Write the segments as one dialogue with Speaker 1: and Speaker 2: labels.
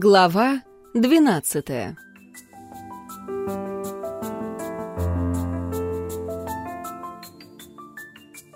Speaker 1: Глава двенадцатая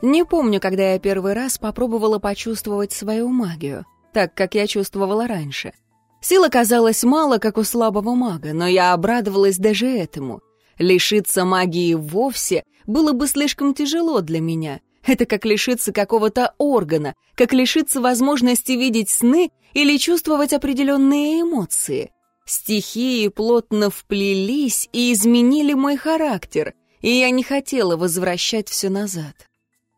Speaker 1: Не помню, когда я первый раз попробовала почувствовать свою магию, так как я чувствовала раньше. Сил казалось мало, как у слабого мага, но я обрадовалась даже этому. Лишиться магии вовсе было бы слишком тяжело для меня, это как лишиться какого-то органа, как лишиться возможности видеть сны или чувствовать определенные эмоции. Стихии плотно вплелись и изменили мой характер, и я не хотела возвращать все назад.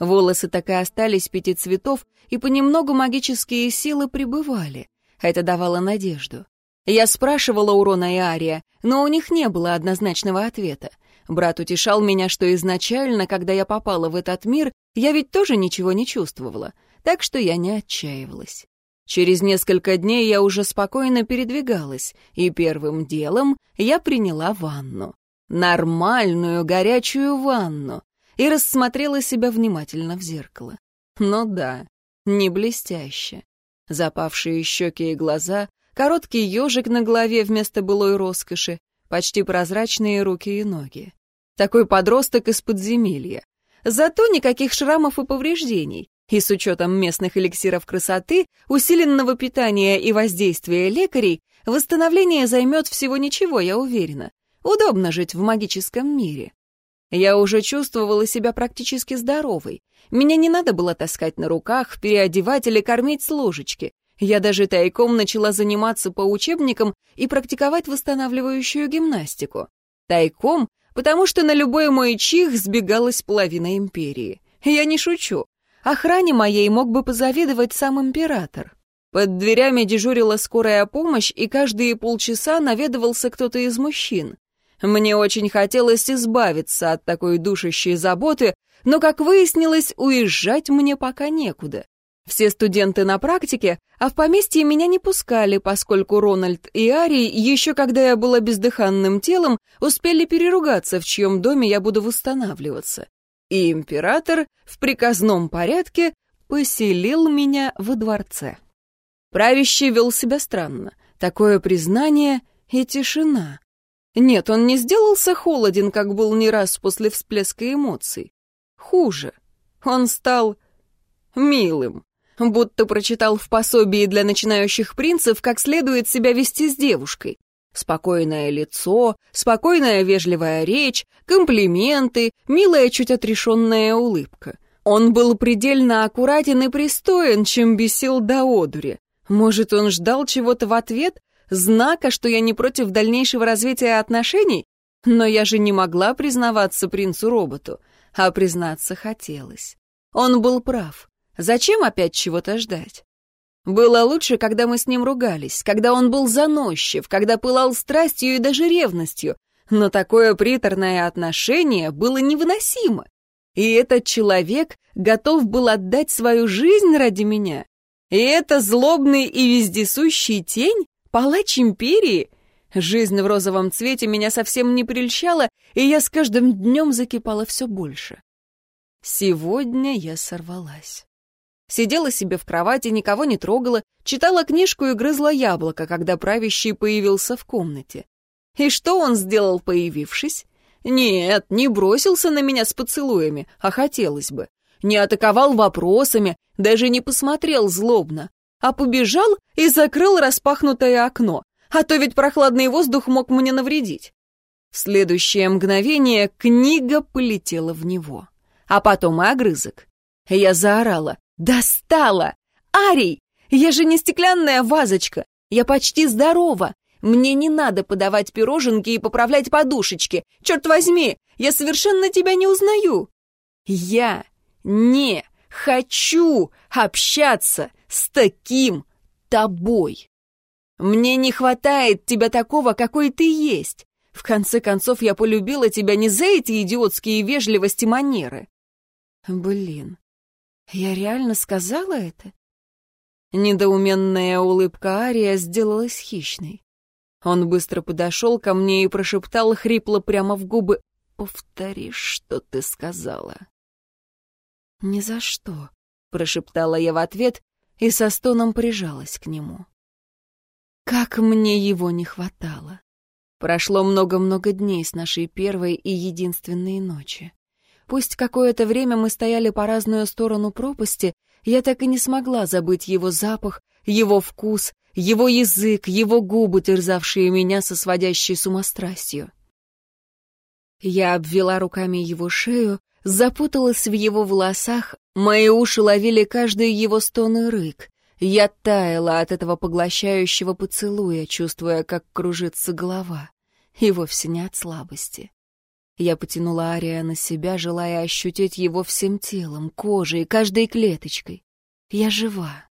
Speaker 1: Волосы так и остались пяти цветов, и понемногу магические силы пребывали. Это давало надежду. Я спрашивала у Рона и Ария, но у них не было однозначного ответа. Брат утешал меня, что изначально, когда я попала в этот мир, я ведь тоже ничего не чувствовала, так что я не отчаивалась. Через несколько дней я уже спокойно передвигалась, и первым делом я приняла ванну. Нормальную горячую ванну. И рассмотрела себя внимательно в зеркало. Ну да, не блестяще. Запавшие щеки и глаза, короткий ежик на голове вместо былой роскоши, почти прозрачные руки и ноги. Такой подросток из подземелья. Зато никаких шрамов и повреждений. И с учетом местных эликсиров красоты, усиленного питания и воздействия лекарей, восстановление займет всего ничего, я уверена. Удобно жить в магическом мире. Я уже чувствовала себя практически здоровой. Меня не надо было таскать на руках, переодевать или кормить с ложечки. Я даже тайком начала заниматься по учебникам и практиковать восстанавливающую гимнастику. Тайком, потому что на любой мой чих сбегалась половина империи. Я не шучу. Охране моей мог бы позавидовать сам император. Под дверями дежурила скорая помощь, и каждые полчаса наведывался кто-то из мужчин. Мне очень хотелось избавиться от такой душащей заботы, но, как выяснилось, уезжать мне пока некуда. Все студенты на практике, а в поместье меня не пускали, поскольку Рональд и Ари, еще когда я была бездыханным телом, успели переругаться, в чьем доме я буду восстанавливаться. И император в приказном порядке поселил меня во дворце. Правящий вел себя странно. Такое признание и тишина. Нет, он не сделался холоден, как был не раз после всплеска эмоций. Хуже. Он стал милым будто прочитал в пособии для начинающих принцев, как следует себя вести с девушкой. Спокойное лицо, спокойная вежливая речь, комплименты, милая чуть отрешенная улыбка. Он был предельно аккуратен и пристоен, чем бесил до одури. Может, он ждал чего-то в ответ, знака, что я не против дальнейшего развития отношений? Но я же не могла признаваться принцу-роботу, а признаться хотелось. Он был прав. Зачем опять чего-то ждать? Было лучше, когда мы с ним ругались, когда он был заносчив, когда пылал страстью и даже ревностью, но такое приторное отношение было невыносимо. И этот человек готов был отдать свою жизнь ради меня. И это злобный и вездесущий тень, палач империи. Жизнь в розовом цвете меня совсем не прельщала, и я с каждым днем закипала все больше. Сегодня я сорвалась. Сидела себе в кровати, никого не трогала, читала книжку и грызла яблоко, когда правящий появился в комнате. И что он сделал, появившись? Нет, не бросился на меня с поцелуями, а хотелось бы. Не атаковал вопросами, даже не посмотрел злобно, а побежал и закрыл распахнутое окно, а то ведь прохладный воздух мог мне навредить. В следующее мгновение книга полетела в него, а потом и огрызок. Я заорала. «Достала! Арий! Я же не стеклянная вазочка! Я почти здорова! Мне не надо подавать пироженки и поправлять подушечки! Черт возьми! Я совершенно тебя не узнаю!» «Я не хочу общаться с таким тобой!» «Мне не хватает тебя такого, какой ты есть!» В конце концов, я полюбила тебя не за эти идиотские вежливости манеры. Блин, я реально сказала это? Недоуменная улыбка Ария сделалась хищной. Он быстро подошел ко мне и прошептал хрипло прямо в губы. «Повтори, что ты сказала». «Ни за что», — прошептала я в ответ и со стоном прижалась к нему. Как мне его не хватало. Прошло много-много дней с нашей первой и единственной ночи. Пусть какое-то время мы стояли по разную сторону пропасти, я так и не смогла забыть его запах, его вкус, его язык, его губы, терзавшие меня со сводящей сумастрастью. Я обвела руками его шею, запуталась в его волосах, мои уши ловили каждый его стон и рык. Я таяла от этого поглощающего поцелуя, чувствуя, как кружится голова, и вовсе не от слабости. Я потянула Ария на себя, желая ощутить его всем телом, кожей, каждой клеточкой. Я жива.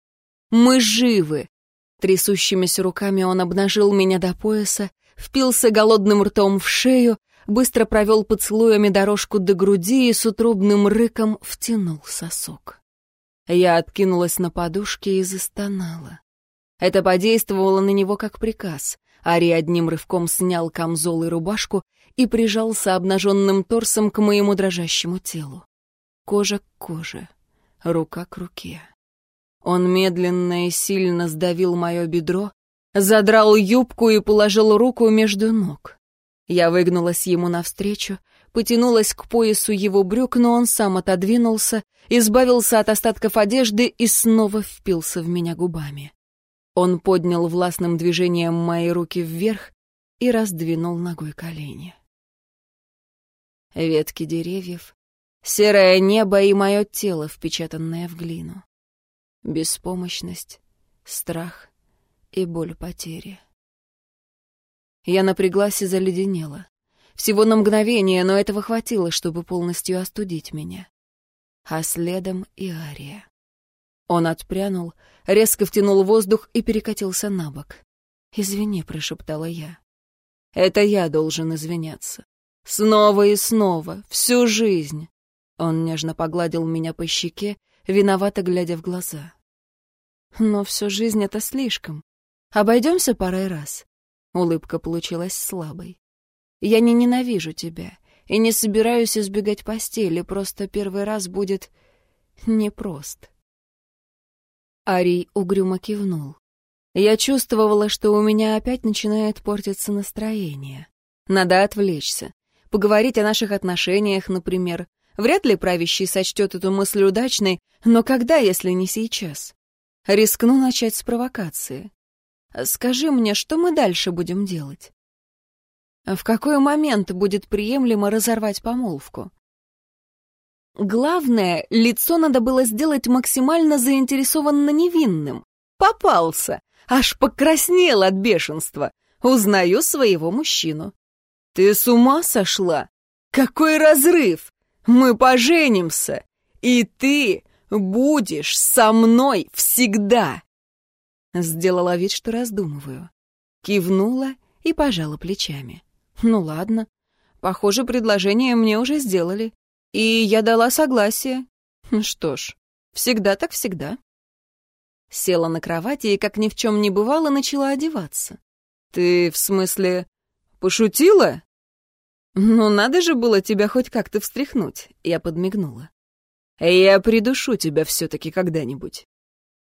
Speaker 1: Мы живы. Трясущимися руками он обнажил меня до пояса, впился голодным ртом в шею, быстро провел поцелуями дорожку до груди и с утробным рыком втянул сосок. Я откинулась на подушке и застонала. Это подействовало на него как приказ. Ари одним рывком снял камзол и рубашку и прижался обнаженным торсом к моему дрожащему телу. Кожа к коже, рука к руке. Он медленно и сильно сдавил мое бедро, задрал юбку и положил руку между ног. Я выгнулась ему навстречу, потянулась к поясу его брюк, но он сам отодвинулся, избавился от остатков одежды и снова впился в меня губами. Он поднял властным движением мои руки вверх и раздвинул ногой колени. Ветки деревьев, серое небо и мое тело, впечатанное в глину. Беспомощность, страх и боль потери. Я напряглась и заледенела. Всего на мгновение, но этого хватило, чтобы полностью остудить меня. А следом и Ария. Он отпрянул, резко втянул воздух и перекатился на бок. «Извини», — прошептала я. «Это я должен извиняться. Снова и снова, всю жизнь». Он нежно погладил меня по щеке, виновато глядя в глаза. «Но всю жизнь — это слишком. Обойдемся парой раз». Улыбка получилась слабой. Я не ненавижу тебя и не собираюсь избегать постели, просто первый раз будет непрост. Арий угрюмо кивнул. Я чувствовала, что у меня опять начинает портиться настроение. Надо отвлечься. Поговорить о наших отношениях, например. Вряд ли правящий сочтет эту мысль удачной, но когда, если не сейчас? Рискну начать с провокации. Скажи мне, что мы дальше будем делать? В какой момент будет приемлемо разорвать помолвку? Главное, лицо надо было сделать максимально заинтересованно невинным. Попался, аж покраснел от бешенства. Узнаю своего мужчину. Ты с ума сошла? Какой разрыв! Мы поженимся, и ты будешь со мной всегда. Сделала вид, что раздумываю. Кивнула и пожала плечами. Ну ладно. Похоже, предложение мне уже сделали. И я дала согласие. Что ж, всегда так всегда. Села на кровати и, как ни в чем не бывало, начала одеваться. Ты, в смысле, пошутила? Ну, надо же было тебя хоть как-то встряхнуть. Я подмигнула. Я придушу тебя все-таки когда-нибудь.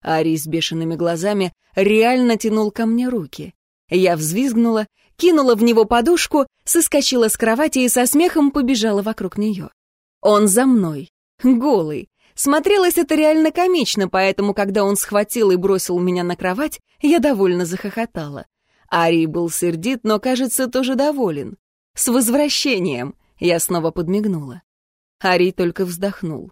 Speaker 1: Ари с бешеными глазами реально тянул ко мне руки. Я взвизгнула, кинула в него подушку, соскочила с кровати и со смехом побежала вокруг нее. Он за мной, голый. Смотрелось это реально комично, поэтому, когда он схватил и бросил меня на кровать, я довольно захохотала. Арий был сердит, но, кажется, тоже доволен. «С возвращением!» — я снова подмигнула. Арий только вздохнул.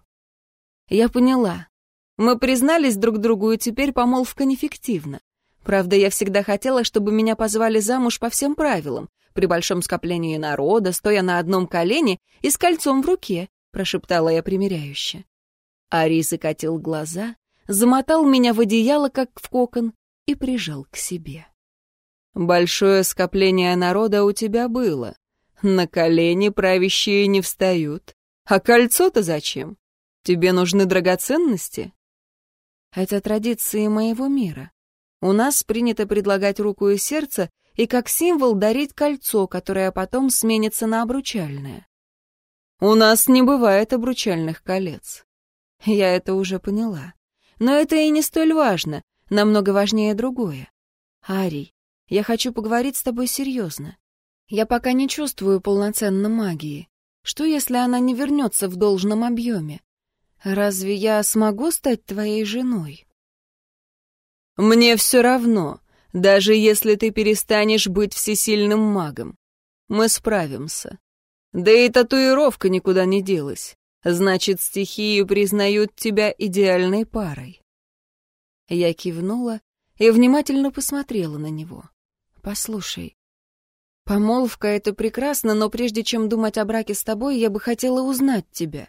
Speaker 1: Я поняла. Мы признались друг другу, и теперь помолвка нефиктивна. Правда, я всегда хотела, чтобы меня позвали замуж по всем правилам, при большом скоплении народа, стоя на одном колене и с кольцом в руке, прошептала я примиряюще. Ари закатил глаза, замотал меня в одеяло, как в кокон, и прижал к себе. «Большое скопление народа у тебя было. На колени правящие не встают. А кольцо-то зачем? Тебе нужны драгоценности?» «Это традиции моего мира. У нас принято предлагать руку и сердце и как символ дарить кольцо, которое потом сменится на обручальное. У нас не бывает обручальных колец. Я это уже поняла. Но это и не столь важно, намного важнее другое. Арий, Я хочу поговорить с тобой серьезно. Я пока не чувствую полноценно магии. Что, если она не вернется в должном объеме? Разве я смогу стать твоей женой?
Speaker 2: Мне все равно, даже если ты перестанешь быть всесильным магом. Мы справимся. Да и татуировка никуда не делась. Значит, стихии признают тебя идеальной парой.
Speaker 1: Я кивнула и внимательно посмотрела на него. «Послушай, помолвка — это прекрасно, но прежде чем думать о браке с тобой, я бы хотела узнать тебя.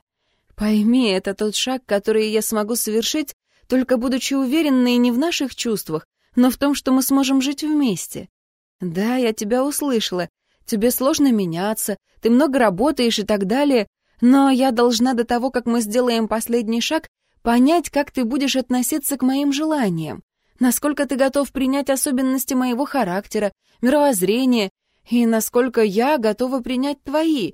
Speaker 1: Пойми, это тот шаг, который я смогу совершить, только будучи уверенной не в наших чувствах, но в том, что мы сможем жить вместе. Да, я тебя услышала. Тебе сложно меняться, ты много работаешь и так далее, но я должна до того, как мы сделаем последний шаг, понять, как ты будешь относиться к моим желаниям, насколько ты готов принять особенности моего характера, мировоззрения, и насколько я готова принять твои.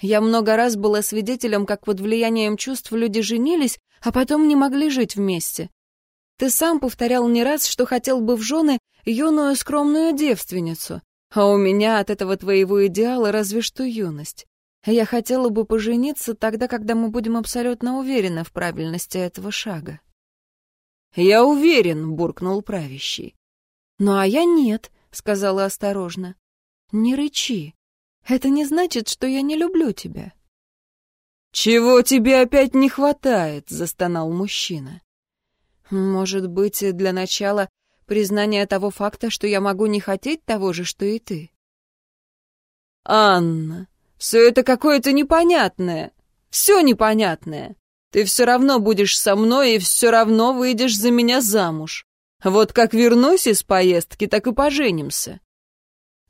Speaker 1: Я много раз была свидетелем, как под влиянием чувств люди женились, а потом не могли жить вместе. Ты сам повторял не раз, что хотел бы в жены юную скромную девственницу, а у меня от этого твоего идеала разве что юность. Я хотела бы пожениться тогда, когда мы будем абсолютно уверены в правильности этого шага.
Speaker 2: «Я уверен», — буркнул правящий.
Speaker 1: «Ну а я нет», — сказала осторожно. «Не рычи. Это не значит, что я не люблю тебя».
Speaker 2: «Чего тебе опять не хватает?» — застонал мужчина.
Speaker 1: «Может быть, для начала признание того факта, что я могу не хотеть того же, что и ты?»
Speaker 2: «Анна, все это какое-то непонятное. Все непонятное. Ты все равно будешь со мной и все равно выйдешь за меня замуж. Вот как вернусь из поездки, так и поженимся».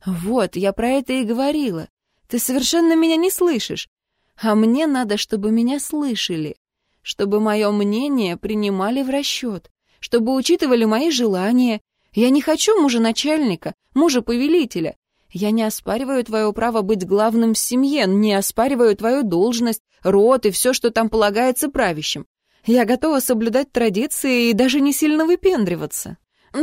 Speaker 1: «Вот, я про это и говорила. Ты совершенно меня не слышишь. А мне надо, чтобы меня слышали, чтобы мое мнение принимали в расчет, чтобы учитывали мои желания. Я не хочу мужа начальника, мужа повелителя. Я не оспариваю твое право быть главным в семье, не оспариваю твою должность, род и все, что там полагается правящим. Я готова соблюдать традиции и даже не сильно выпендриваться.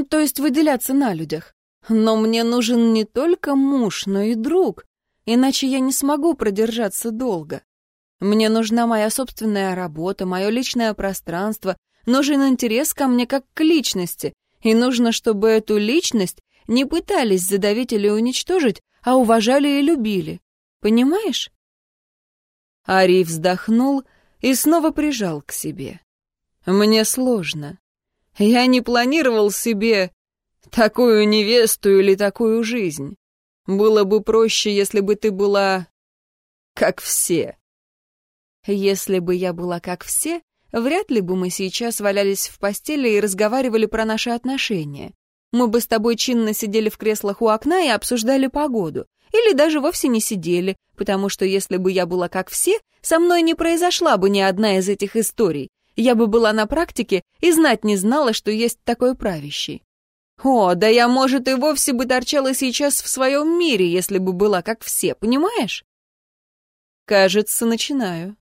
Speaker 1: То есть выделяться на людях. Но мне нужен не только муж, но и друг, иначе я не смогу продержаться долго. Мне нужна моя собственная работа, мое личное пространство, нужен интерес ко мне как к личности, и нужно, чтобы эту личность не пытались задавить или уничтожить, а уважали и любили. Понимаешь?
Speaker 2: Ари вздохнул и снова прижал к себе. «Мне сложно. Я не планировал себе такую невесту или такую жизнь. Было бы проще, если бы ты была как все».
Speaker 1: «Если бы я была как все, вряд ли бы мы сейчас валялись в постели и разговаривали про наши отношения. Мы бы с тобой чинно сидели в креслах у окна и обсуждали погоду. Или даже вовсе не сидели, потому что если бы я была как все, со мной не произошла бы ни одна из этих историй. Я бы была на практике и знать не знала, что есть такой правящий. О, да я, может, и вовсе бы торчала сейчас в своем мире, если бы была как все, понимаешь?
Speaker 2: Кажется, начинаю.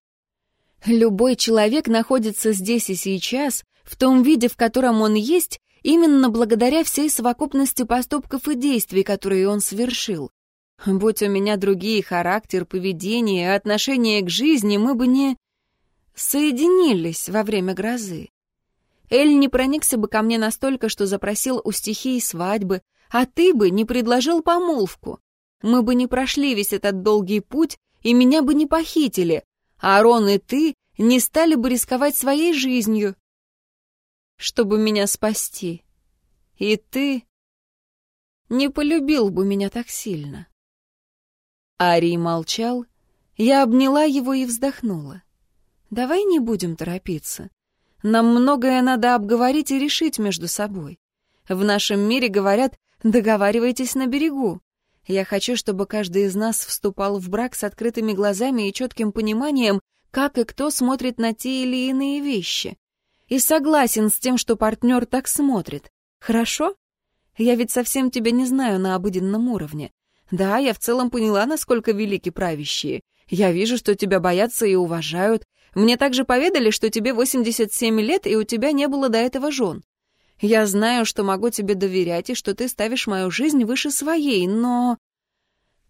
Speaker 1: Любой человек находится здесь и сейчас, в том виде, в котором он есть, именно благодаря всей совокупности поступков и действий, которые он совершил. Будь у меня другие характер, поведение отношение к жизни, мы бы не соединились во время грозы. Эль не проникся бы ко мне настолько, что запросил у стихии свадьбы, а ты бы не предложил помолвку. Мы бы не прошли весь этот долгий путь, и меня бы не похитили, а Рон и ты не стали бы рисковать своей жизнью, чтобы меня спасти. И ты не полюбил бы меня так сильно. Арий молчал, я обняла его и вздохнула. Давай не будем торопиться. Нам многое надо обговорить и решить между собой. В нашем мире говорят «договаривайтесь на берегу». Я хочу, чтобы каждый из нас вступал в брак с открытыми глазами и четким пониманием, как и кто смотрит на те или иные вещи и согласен с тем, что партнер так смотрит. Хорошо? Я ведь совсем тебя не знаю на обыденном уровне. Да, я в целом поняла, насколько велики правящие. Я вижу, что тебя боятся и уважают. Мне также поведали, что тебе 87 лет, и у тебя не было до этого жен. Я знаю, что могу тебе доверять и что ты ставишь мою жизнь выше своей, но...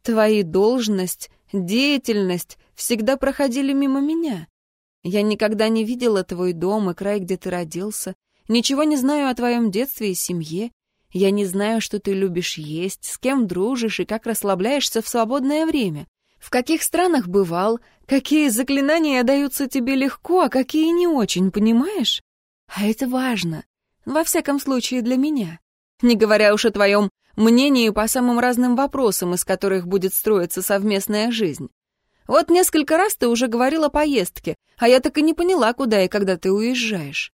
Speaker 1: Твои должность, деятельность всегда проходили мимо меня. Я никогда не видела твой дом и край, где ты родился. Ничего не знаю о твоем детстве и семье. Я не знаю, что ты любишь есть, с кем дружишь и как расслабляешься в свободное время. В каких странах бывал, какие заклинания даются тебе легко, а какие не очень, понимаешь? А это важно. Во всяком случае, для меня. Не говоря уж о твоем мнении по самым разным вопросам, из которых будет строиться совместная жизнь. Вот несколько раз ты уже говорила о поездке, а я так и не поняла, куда и когда ты уезжаешь.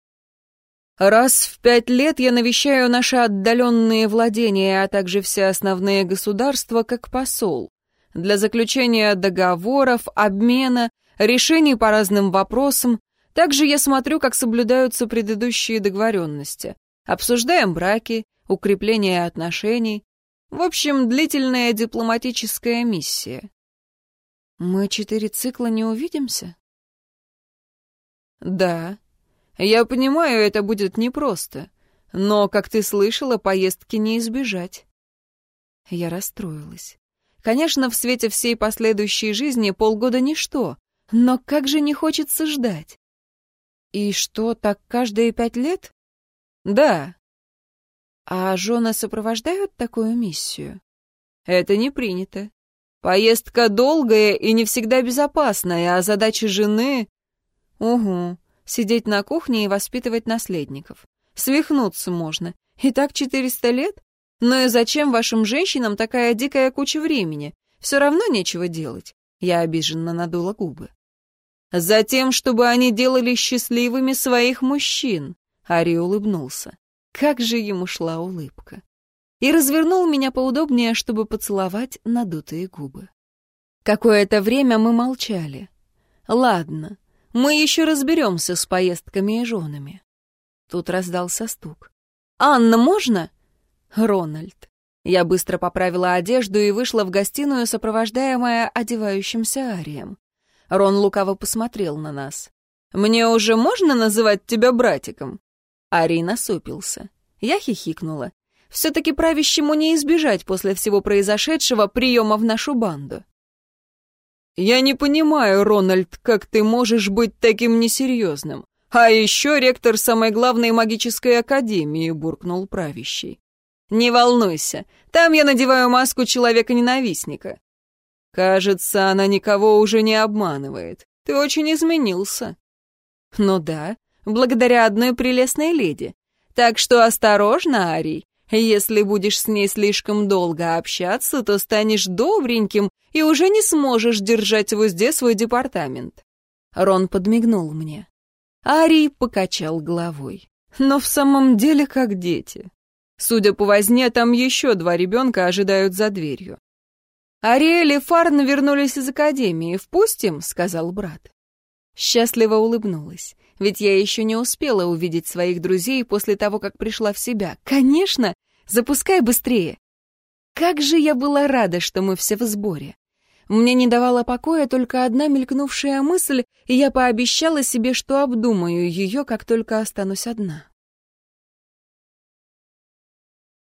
Speaker 1: Раз в пять лет я навещаю наши отдаленные владения, а также все основные государства, как посол. Для заключения договоров, обмена, решений по разным вопросам. Также я смотрю, как соблюдаются предыдущие договоренности. Обсуждаем браки, укрепление отношений. В общем, длительная дипломатическая миссия. Мы четыре цикла не увидимся? Да. Я понимаю, это будет непросто. Но, как ты слышала, поездки не избежать. Я расстроилась. Конечно, в свете всей последующей жизни полгода ничто, но как же не хочется ждать. И что, так каждые пять лет? Да. А жены сопровождают такую миссию? Это не принято. Поездка долгая и не всегда безопасная, а задача жены... Угу, сидеть на кухне и воспитывать наследников. Свихнуться можно. И так четыреста лет? Но и зачем вашим женщинам такая дикая куча времени? Все равно нечего делать. Я обиженно надула губы. Затем, чтобы они делали счастливыми своих мужчин. Ари улыбнулся. Как же ему шла улыбка и развернул меня поудобнее, чтобы поцеловать надутые губы. Какое-то время мы молчали. Ладно, мы еще разберемся с поездками и женами. Тут раздался стук. «Анна, можно?» «Рональд». Я быстро поправила одежду и вышла в гостиную, сопровождаемая одевающимся Арием. Рон лукаво посмотрел на нас. «Мне уже можно называть тебя братиком?» Арий насупился. Я хихикнула. Все-таки правящему не избежать после всего произошедшего приема в нашу банду. «Я не понимаю, Рональд, как ты можешь быть таким несерьезным. А еще ректор самой главной магической академии», — буркнул правящий. «Не волнуйся, там я надеваю маску человека-ненавистника». «Кажется, она никого уже не обманывает. Ты очень изменился». «Ну да, благодаря одной прелестной леди. Так что осторожно, Арий. Если будешь с ней слишком долго общаться, то станешь добреньким и уже не сможешь держать в узде свой департамент». Рон подмигнул мне. Арий покачал головой. «Но в самом деле как дети. Судя по возне, там еще два ребенка ожидают за дверью». «Ариэль и Фарн вернулись из академии. Впустим?» — сказал брат. Счастливо улыбнулась. Ведь я еще не успела увидеть своих друзей после того, как пришла в себя. Конечно, запускай быстрее. Как же я была рада, что мы все в сборе. Мне не давала покоя только одна мелькнувшая мысль, и я пообещала себе, что обдумаю ее, как только останусь одна.